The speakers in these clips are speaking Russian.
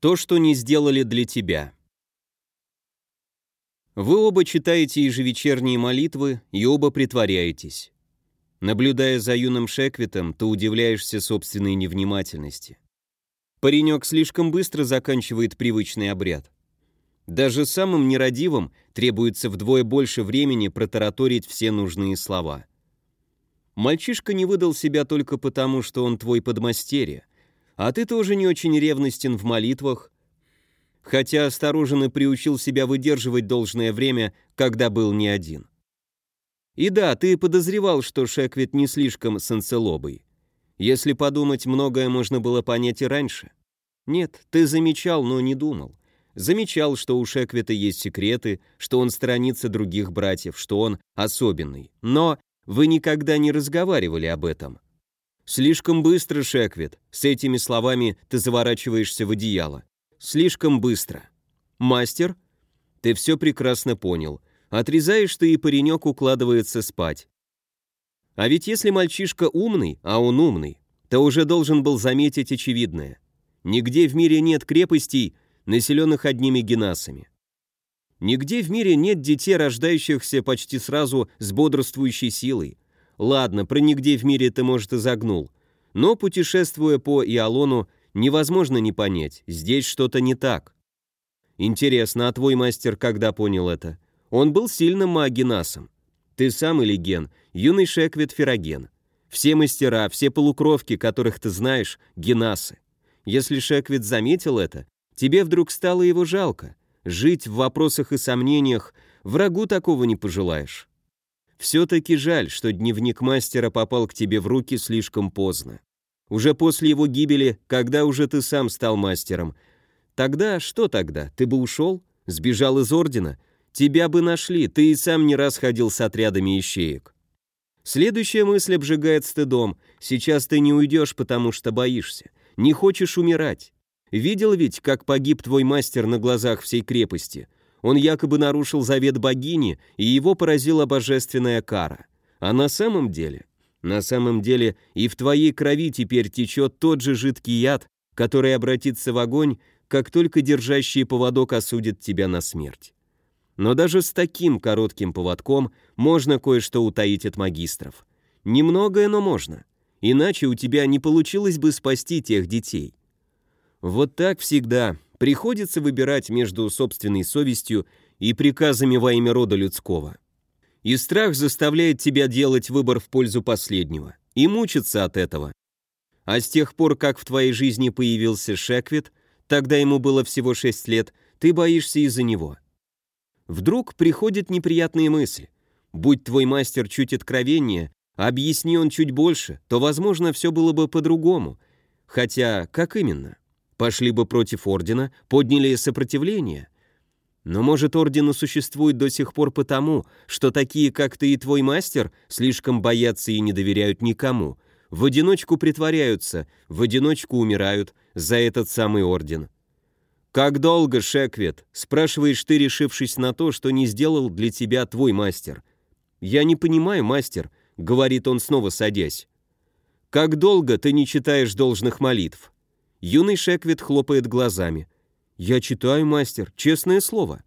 То, что не сделали для тебя. Вы оба читаете ежевечерние молитвы и оба притворяетесь. Наблюдая за юным Шеквитом, ты удивляешься собственной невнимательности. Паренек слишком быстро заканчивает привычный обряд. Даже самым нерадивым требуется вдвое больше времени протараторить все нужные слова. Мальчишка не выдал себя только потому, что он твой подмастерье, а ты тоже не очень ревностен в молитвах, хотя осторожен и приучил себя выдерживать должное время, когда был не один. И да, ты подозревал, что Шеквит не слишком санцелобый. Если подумать, многое можно было понять и раньше. Нет, ты замечал, но не думал. Замечал, что у Шеквита есть секреты, что он сторонится других братьев, что он особенный. Но вы никогда не разговаривали об этом. Слишком быстро, Шеквит. С этими словами ты заворачиваешься в одеяло. Слишком быстро. Мастер, ты все прекрасно понял. Отрезаешь ты, и паренек укладывается спать. А ведь если мальчишка умный, а он умный, то уже должен был заметить очевидное. Нигде в мире нет крепостей, населенных одними генасами. Нигде в мире нет детей, рождающихся почти сразу с бодрствующей силой. Ладно, про нигде в мире ты, может, и загнул. Но, путешествуя по Иолону, невозможно не понять, здесь что-то не так. Интересно, а твой мастер когда понял это? Он был сильным магинасом. Ты сам или Ген, юный Шеквит Фероген. Все мастера, все полукровки, которых ты знаешь, генасы. Если Шеквит заметил это, тебе вдруг стало его жалко. Жить в вопросах и сомнениях врагу такого не пожелаешь. Все-таки жаль, что дневник мастера попал к тебе в руки слишком поздно. Уже после его гибели, когда уже ты сам стал мастером. Тогда, что тогда, ты бы ушел? Сбежал из ордена? Тебя бы нашли, ты и сам не раз ходил с отрядами ищеек. Следующая мысль обжигает стыдом. Сейчас ты не уйдешь, потому что боишься. Не хочешь умирать. Видел ведь, как погиб твой мастер на глазах всей крепости? Он якобы нарушил завет богини, и его поразила божественная кара. А на самом деле... На самом деле и в твоей крови теперь течет тот же жидкий яд, который обратится в огонь, как только держащий поводок осудит тебя на смерть. Но даже с таким коротким поводком можно кое-что утаить от магистров. Немногое, но можно. Иначе у тебя не получилось бы спасти тех детей. Вот так всегда приходится выбирать между собственной совестью и приказами во имя рода людского. И страх заставляет тебя делать выбор в пользу последнего и мучиться от этого. А с тех пор, как в твоей жизни появился Шеквит, тогда ему было всего 6 лет, ты боишься из-за него. Вдруг приходит неприятные мысли. Будь твой мастер чуть откровеннее, объясни он чуть больше, то, возможно, все было бы по-другому. Хотя, как именно? Пошли бы против ордена, подняли сопротивление. Но, может, ордену существует до сих пор потому, что такие, как ты и твой мастер, слишком боятся и не доверяют никому, в одиночку притворяются, в одиночку умирают за этот самый орден. «Как долго, Шеквет?» — спрашиваешь ты, решившись на то, что не сделал для тебя твой мастер. «Я не понимаю, мастер», — говорит он, снова садясь. «Как долго ты не читаешь должных молитв?» Юный Шеквит хлопает глазами. «Я читаю, мастер, честное слово».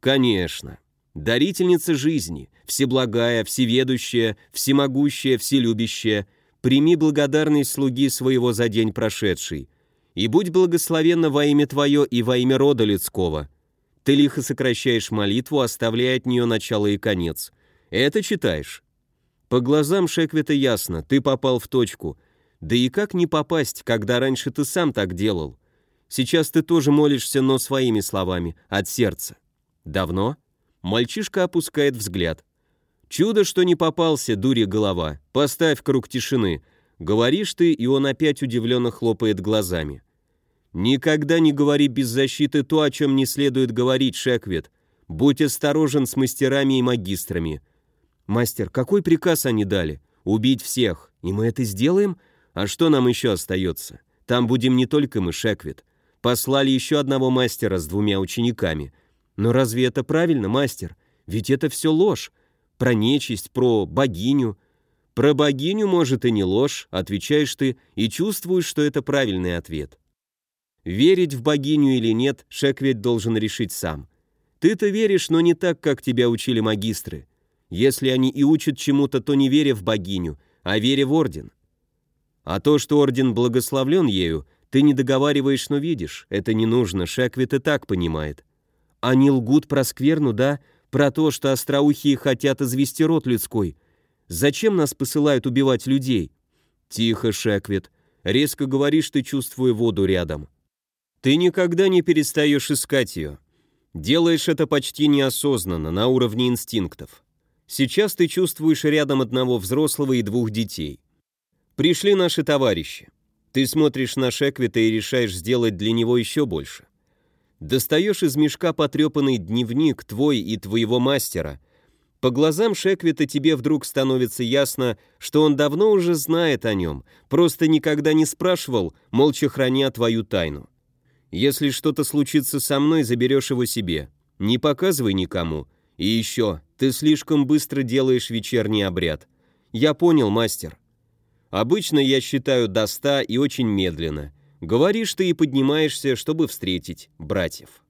«Конечно. Дарительница жизни, всеблагая, всеведущая, всемогущая, вселюбящая, прими благодарность слуги своего за день прошедший, и будь благословенна во имя Твое и во имя рода людского. Ты лихо сокращаешь молитву, оставляя от нее начало и конец. Это читаешь?» По глазам Шеквита ясно, ты попал в точку, да и как не попасть, когда раньше ты сам так делал? Сейчас ты тоже молишься, но своими словами, от сердца. Давно? Мальчишка опускает взгляд. Чудо, что не попался, дури голова. Поставь круг тишины. Говоришь ты, и он опять удивленно хлопает глазами. Никогда не говори без защиты то, о чем не следует говорить, Шеквит. Будь осторожен с мастерами и магистрами. Мастер, какой приказ они дали? Убить всех. И мы это сделаем? А что нам еще остается? Там будем не только мы, Шеквит. Послали еще одного мастера с двумя учениками. Но разве это правильно, мастер? Ведь это все ложь. Про нечисть, про богиню. Про богиню, может, и не ложь, отвечаешь ты и чувствуешь, что это правильный ответ. Верить в богиню или нет, Шеквет должен решить сам. Ты-то веришь, но не так, как тебя учили магистры. Если они и учат чему-то, то не веря в богиню, а веря в орден. А то, что орден благословлен ею, ты не договариваешь, но видишь. Это не нужно, Шеквит и так понимает. Они лгут про скверну, да? Про то, что остроухие хотят извести род людской. Зачем нас посылают убивать людей? Тихо, Шеквит. Резко говоришь ты, чувствуя воду рядом. Ты никогда не перестаешь искать ее. Делаешь это почти неосознанно, на уровне инстинктов. Сейчас ты чувствуешь рядом одного взрослого и двух детей. Пришли наши товарищи. Ты смотришь на Шеквита и решаешь сделать для него еще больше. Достаешь из мешка потрепанный дневник твой и твоего мастера. По глазам Шеквита тебе вдруг становится ясно, что он давно уже знает о нем, просто никогда не спрашивал, молча храня твою тайну. Если что-то случится со мной, заберешь его себе. Не показывай никому. И еще, ты слишком быстро делаешь вечерний обряд. Я понял, мастер. Обычно я считаю до ста и очень медленно. Говоришь ты и поднимаешься, чтобы встретить братьев.